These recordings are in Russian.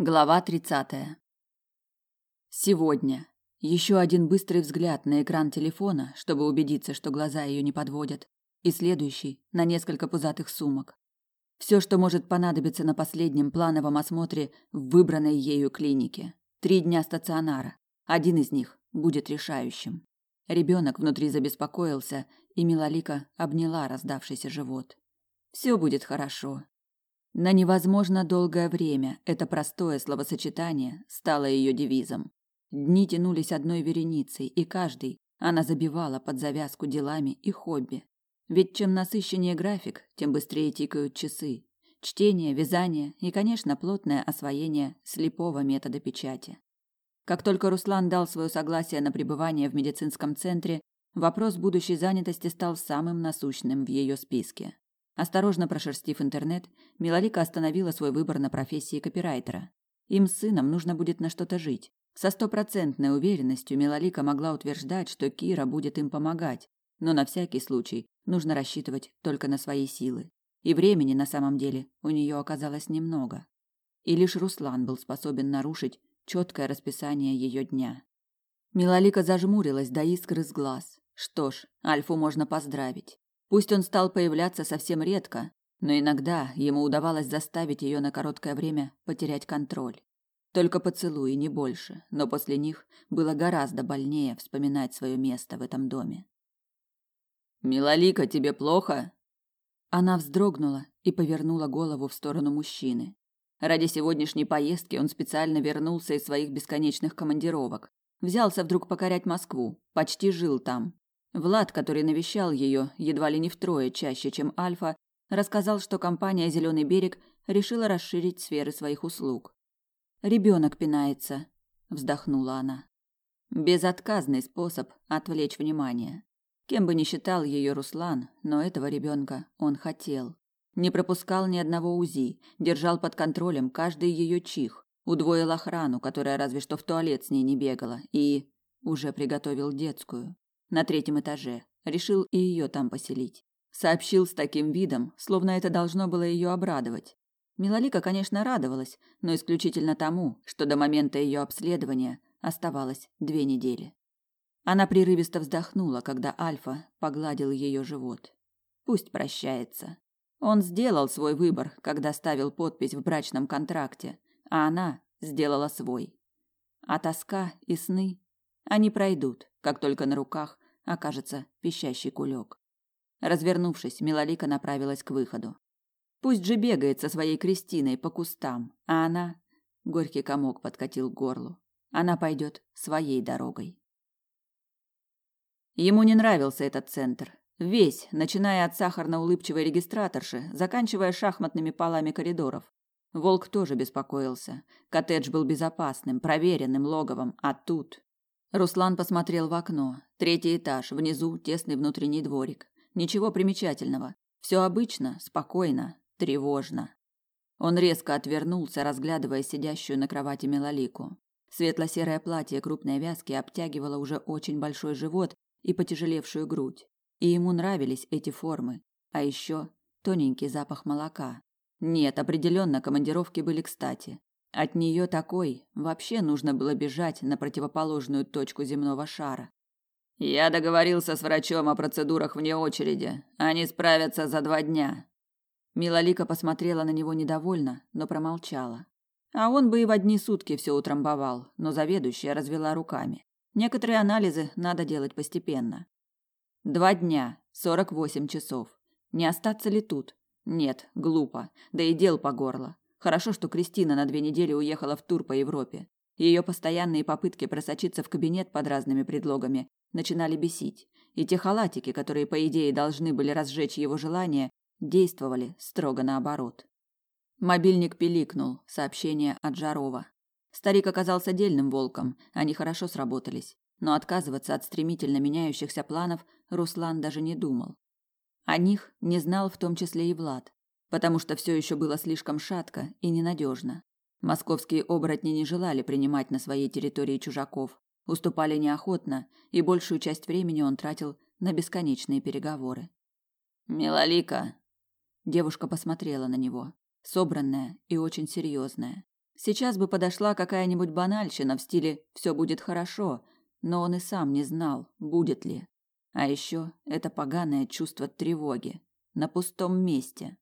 Глава 30. Сегодня. Еще один быстрый взгляд на экран телефона, чтобы убедиться, что глаза ее не подводят, и следующий на несколько пузатых сумок. Все, что может понадобиться на последнем плановом осмотре в выбранной ею клинике. Три дня стационара. Один из них будет решающим. Ребенок внутри забеспокоился, и Милалика обняла раздавшийся живот. Все будет хорошо. На невозможно долгое время это простое словосочетание стало ее девизом. Дни тянулись одной вереницей, и каждый она забивала под завязку делами и хобби. Ведь чем насыщеннее график, тем быстрее тикают часы. Чтение, вязание и, конечно, плотное освоение слепого метода печати. Как только Руслан дал свое согласие на пребывание в медицинском центре, вопрос будущей занятости стал самым насущным в ее списке. Осторожно прошерстив интернет, Милалика остановила свой выбор на профессии копирайтера. Им с сыном нужно будет на что-то жить. Со стопроцентной уверенностью Милалика могла утверждать, что Кира будет им помогать, но на всякий случай нужно рассчитывать только на свои силы. И времени на самом деле у нее оказалось немного. И лишь Руслан был способен нарушить четкое расписание ее дня. Милалика зажмурилась до искры с глаз. Что ж, Альфу можно поздравить. Пусть он стал появляться совсем редко, но иногда ему удавалось заставить ее на короткое время потерять контроль. Только поцелуи, не больше, но после них было гораздо больнее вспоминать свое место в этом доме. «Милолика, тебе плохо?» Она вздрогнула и повернула голову в сторону мужчины. Ради сегодняшней поездки он специально вернулся из своих бесконечных командировок. Взялся вдруг покорять Москву, почти жил там, Влад, который навещал ее едва ли не втрое чаще, чем Альфа, рассказал, что компания Зеленый берег решила расширить сферы своих услуг. Ребенок пинается, вздохнула она. Безотказный способ отвлечь внимание. Кем бы ни считал ее Руслан, но этого ребенка он хотел. Не пропускал ни одного УЗИ, держал под контролем каждый ее чих, удвоил охрану, которая разве что в туалет с ней не бегала, и уже приготовил детскую на третьем этаже. Решил и ее там поселить. Сообщил с таким видом, словно это должно было ее обрадовать. Милолика, конечно, радовалась, но исключительно тому, что до момента ее обследования оставалось две недели. Она прерывисто вздохнула, когда Альфа погладил ее живот. Пусть прощается. Он сделал свой выбор, когда ставил подпись в брачном контракте, а она сделала свой. А тоска и сны, они пройдут, как только на руках окажется пищащий кулек. Развернувшись, Милолика направилась к выходу. Пусть же бегает со своей Кристиной по кустам, а она... Горький комок подкатил к горлу. Она пойдет своей дорогой. Ему не нравился этот центр. Весь, начиная от сахарно-улыбчивой регистраторши, заканчивая шахматными полами коридоров. Волк тоже беспокоился. Коттедж был безопасным, проверенным логовом, а тут... Руслан посмотрел в окно. Третий этаж, внизу тесный внутренний дворик. Ничего примечательного. Все обычно, спокойно, тревожно. Он резко отвернулся, разглядывая сидящую на кровати Мелалику. Светло-серое платье крупной вязки обтягивало уже очень большой живот и потяжелевшую грудь. И ему нравились эти формы. А еще тоненький запах молока. Нет, определенно командировки были кстати. От нее такой вообще нужно было бежать на противоположную точку земного шара. Я договорился с врачом о процедурах вне очереди. Они справятся за два дня. Милолика посмотрела на него недовольно, но промолчала. А он бы и в одни сутки все утрамбовал, но заведующая развела руками. Некоторые анализы надо делать постепенно. Два дня, сорок восемь часов. Не остаться ли тут? Нет, глупо. Да и дел по горло. Хорошо, что Кристина на две недели уехала в тур по Европе. Ее постоянные попытки просочиться в кабинет под разными предлогами начинали бесить, и те халатики, которые по идее должны были разжечь его желание, действовали строго наоборот. Мобильник пиликнул, сообщение от Жарова. Старик оказался дельным волком, они хорошо сработались, но отказываться от стремительно меняющихся планов Руслан даже не думал. О них не знал в том числе и Влад потому что все еще было слишком шатко и ненадежно. Московские оборотни не желали принимать на своей территории чужаков, уступали неохотно, и большую часть времени он тратил на бесконечные переговоры. «Милолика!» Девушка посмотрела на него, собранная и очень серьезная. Сейчас бы подошла какая-нибудь банальщина в стиле «все будет хорошо», но он и сам не знал, будет ли. А еще это поганое чувство тревоги на пустом месте.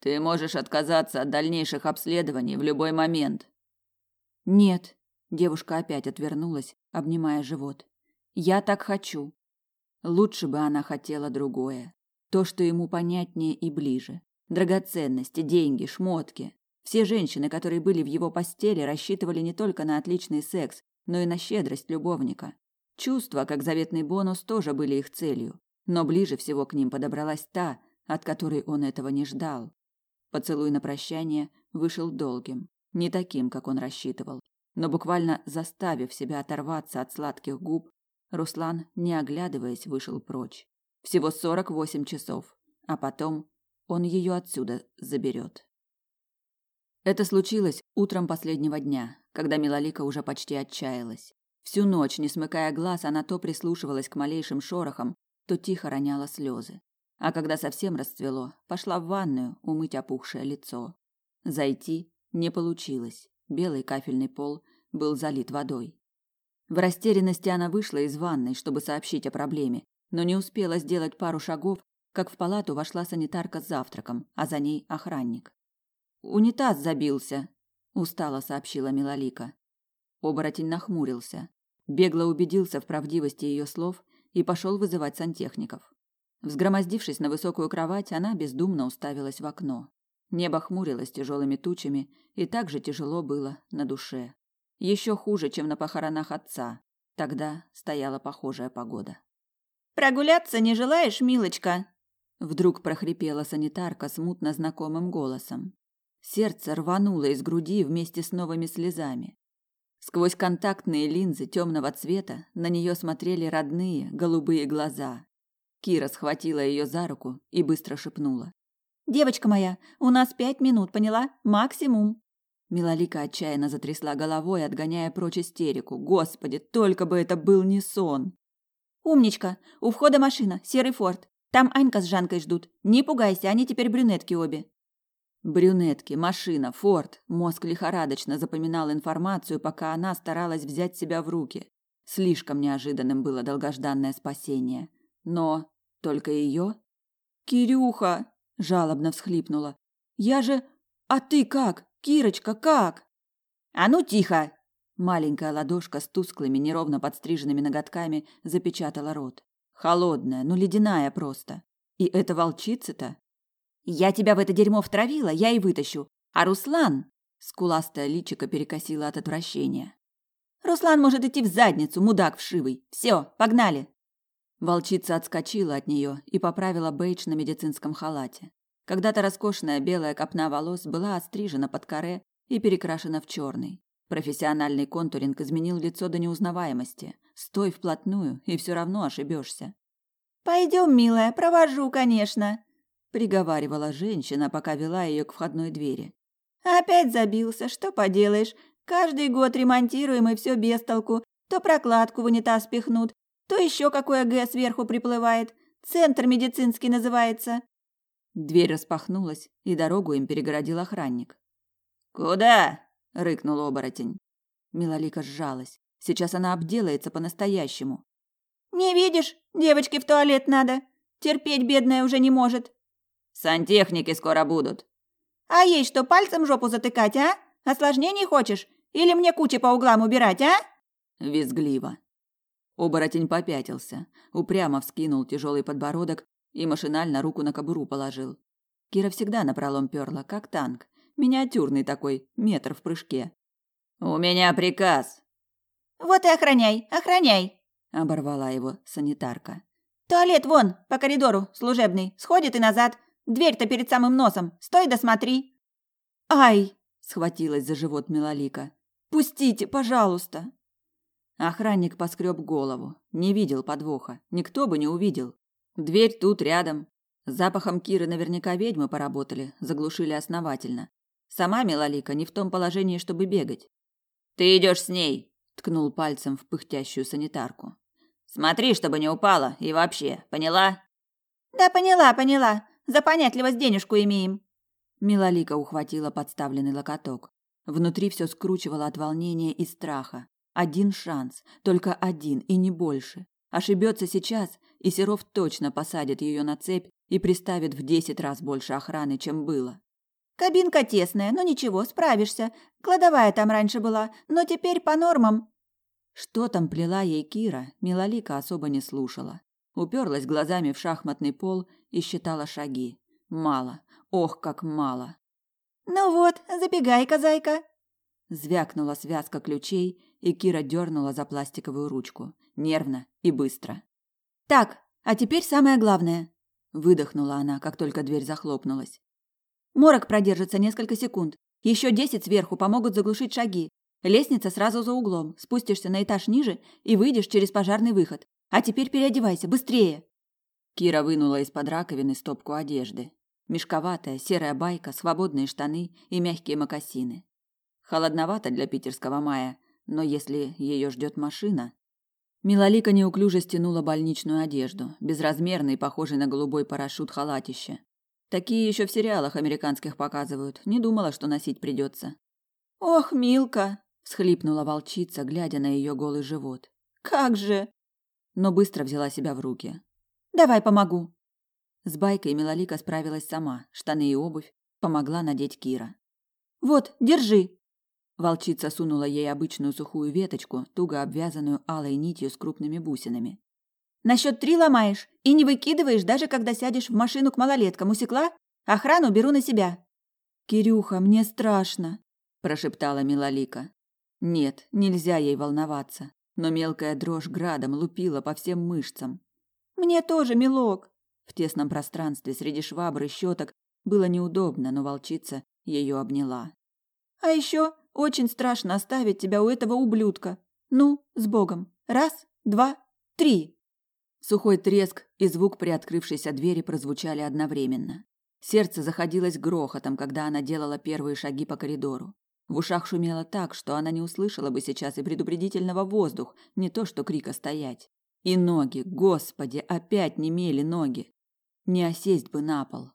Ты можешь отказаться от дальнейших обследований в любой момент. Нет, девушка опять отвернулась, обнимая живот. Я так хочу. Лучше бы она хотела другое, то, что ему понятнее и ближе. Драгоценности, деньги, шмотки. Все женщины, которые были в его постели, рассчитывали не только на отличный секс, но и на щедрость любовника. Чувства, как заветный бонус, тоже были их целью, но ближе всего к ним подобралась та, от которой он этого не ждал. Поцелуй на прощание вышел долгим, не таким, как он рассчитывал, но буквально заставив себя оторваться от сладких губ, Руслан, не оглядываясь, вышел прочь. Всего сорок восемь часов, а потом он ее отсюда заберет. Это случилось утром последнего дня, когда Милолика уже почти отчаялась. Всю ночь, не смыкая глаз, она то прислушивалась к малейшим шорохам, то тихо роняла слезы. А когда совсем расцвело, пошла в ванную умыть опухшее лицо. Зайти не получилось. Белый кафельный пол был залит водой. В растерянности она вышла из ванной, чтобы сообщить о проблеме, но не успела сделать пару шагов, как в палату вошла санитарка с завтраком, а за ней охранник. Унитаз забился, устало сообщила Милолика. Оборотень нахмурился, бегло убедился в правдивости ее слов и пошел вызывать сантехников. Взгромоздившись на высокую кровать, она бездумно уставилась в окно. Небо хмурилось тяжелыми тучами, и так же тяжело было на душе. Еще хуже, чем на похоронах отца. Тогда стояла похожая погода. «Прогуляться не желаешь, милочка?» Вдруг прохрипела санитарка смутно знакомым голосом. Сердце рвануло из груди вместе с новыми слезами. Сквозь контактные линзы темного цвета на нее смотрели родные голубые глаза. Кира схватила ее за руку и быстро шепнула: "Девочка моя, у нас пять минут, поняла? Максимум". Милолика отчаянно затрясла головой, отгоняя прочь истерику. Господи, только бы это был не сон. Умничка, у входа машина, серый форт. Там Анька с Жанкой ждут. Не пугайся, они теперь брюнетки обе. Брюнетки, машина, форт. Мозг лихорадочно запоминал информацию, пока она старалась взять себя в руки. Слишком неожиданным было долгожданное спасение. Но только ее? Кирюха, жалобно всхлипнула. Я же А ты как? Кирочка, как? А ну тихо. Маленькая ладошка с тусклыми, неровно подстриженными ноготками запечатала рот. Холодная, ну ледяная просто. И это волчица-то я тебя в это дерьмо втравила, я и вытащу. А Руслан, скуластая личико перекосила от отвращения. Руслан может идти в задницу, мудак вшивый. Все, погнали. Волчица отскочила от нее и поправила бейдж на медицинском халате. Когда-то роскошная белая копна волос была отстрижена под каре и перекрашена в черный. Профессиональный контуринг изменил лицо до неузнаваемости. Стой вплотную, и все равно ошибешься. Пойдем, милая, провожу, конечно приговаривала женщина, пока вела ее к входной двери. Опять забился, что поделаешь? Каждый год ремонтируем и все без толку. То прокладку в унитаз пихнут, то еще какое Г сверху приплывает. Центр медицинский называется. Дверь распахнулась, и дорогу им перегородил охранник. Куда? рыкнул оборотень. Милолика сжалась. Сейчас она обделается по-настоящему. Не видишь, девочке в туалет надо. Терпеть бедная уже не может. Сантехники скоро будут. А ей что, пальцем жопу затыкать, а? Осложнений хочешь? Или мне кучи по углам убирать, а? Визгливо. Оборотень попятился, упрямо вскинул тяжелый подбородок и машинально руку на кобуру положил. Кира всегда напролом перла, как танк. Миниатюрный такой, метр в прыжке. «У меня приказ». «Вот и охраняй, охраняй», — оборвала его санитарка. «Туалет вон, по коридору, служебный. Сходит и назад. Дверь-то перед самым носом. Стой да смотри. Ай, схватилась за живот Милолика. Пустите, пожалуйста. Охранник поскреб голову. Не видел подвоха. Никто бы не увидел. Дверь тут рядом. Запахом Киры наверняка ведьмы поработали, заглушили основательно. Сама Милолика не в том положении, чтобы бегать. Ты идешь с ней, ткнул пальцем в пыхтящую санитарку. Смотри, чтобы не упала, и вообще, поняла? Да поняла, поняла. За понятливость денежку имеем. Милолика ухватила подставленный локоток. Внутри все скручивало от волнения и страха. Один шанс, только один и не больше. Ошибется сейчас, и Серов точно посадит ее на цепь и приставит в десять раз больше охраны, чем было. Кабинка тесная, но ничего, справишься. Кладовая там раньше была, но теперь по нормам. Что там плела ей Кира, Милолика особо не слушала. Уперлась глазами в шахматный пол и считала шаги. Мало. Ох, как мало. Ну вот, забегай-ка, зайка. Звякнула связка ключей, и Кира дернула за пластиковую ручку, нервно и быстро. Так, а теперь самое главное, выдохнула она, как только дверь захлопнулась. Морок продержится несколько секунд. Еще десять сверху помогут заглушить шаги. Лестница сразу за углом. Спустишься на этаж ниже и выйдешь через пожарный выход. А теперь переодевайся, быстрее. Кира вынула из-под раковины стопку одежды. Мешковатая серая байка, свободные штаны и мягкие мокасины. Холодновато для питерского мая, но если ее ждет машина... Милолика неуклюже стянула больничную одежду, безразмерный, похожий на голубой парашют халатище. Такие еще в сериалах американских показывают. Не думала, что носить придется. «Ох, Милка!» – всхлипнула волчица, глядя на ее голый живот. «Как же!» Но быстро взяла себя в руки. «Давай помогу!» С байкой Милолика справилась сама. Штаны и обувь помогла надеть Кира. «Вот, держи!» Волчица сунула ей обычную сухую веточку, туго обвязанную алой нитью с крупными бусинами. «На счет три ломаешь и не выкидываешь, даже когда сядешь в машину к малолеткам. Усекла? Охрану беру на себя». «Кирюха, мне страшно», – прошептала Милолика. Нет, нельзя ей волноваться, но мелкая дрожь градом лупила по всем мышцам. «Мне тоже, милок», в тесном пространстве среди швабр и щеток было неудобно, но волчица ее обняла. А еще очень страшно оставить тебя у этого ублюдка. Ну, с Богом. Раз, два, три. Сухой треск и звук приоткрывшейся двери прозвучали одновременно. Сердце заходилось грохотом, когда она делала первые шаги по коридору. В ушах шумело так, что она не услышала бы сейчас и предупредительного воздух, не то что крика стоять. И ноги, господи, опять немели ноги. Не осесть бы на пол.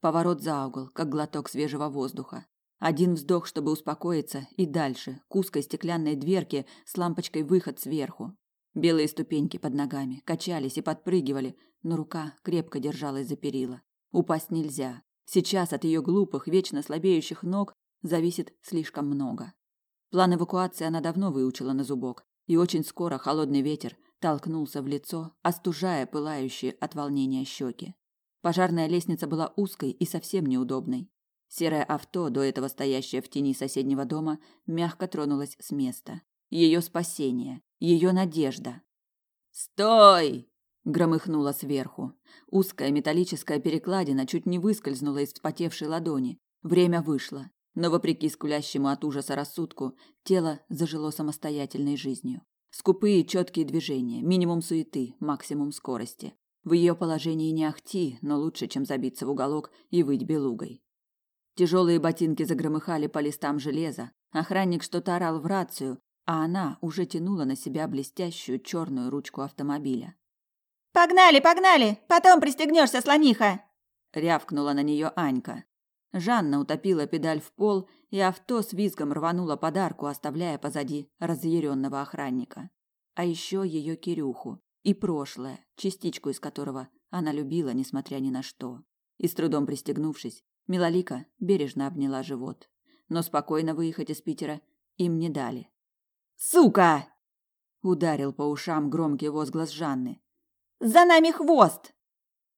Поворот за угол, как глоток свежего воздуха. Один вздох, чтобы успокоиться, и дальше, к узкой стеклянной дверке с лампочкой выход сверху. Белые ступеньки под ногами качались и подпрыгивали, но рука крепко держалась за перила. Упасть нельзя. Сейчас от ее глупых, вечно слабеющих ног зависит слишком много. План эвакуации она давно выучила на зубок, и очень скоро холодный ветер толкнулся в лицо, остужая пылающие от волнения щеки. Пожарная лестница была узкой и совсем неудобной. Серое авто, до этого стоящее в тени соседнего дома, мягко тронулось с места. Ее спасение, ее надежда. «Стой!» – громыхнуло сверху. Узкая металлическая перекладина чуть не выскользнула из вспотевшей ладони. Время вышло, но, вопреки скулящему от ужаса рассудку, тело зажило самостоятельной жизнью. Скупые четкие движения, минимум суеты, максимум скорости. В ее положении не ахти, но лучше, чем забиться в уголок и выть белугой. Тяжелые ботинки загромыхали по листам железа, охранник что-то орал в рацию, а она уже тянула на себя блестящую черную ручку автомобиля. «Погнали, погнали! Потом пристегнешься, слониха!» рявкнула на нее Анька. Жанна утопила педаль в пол, и авто с визгом рвануло подарку, оставляя позади разъяренного охранника. А еще ее Кирюху и прошлое, частичку из которого она любила, несмотря ни на что. И с трудом пристегнувшись, Милолика бережно обняла живот. Но спокойно выехать из Питера им не дали. «Сука!» – ударил по ушам громкий возглас Жанны. «За нами хвост!»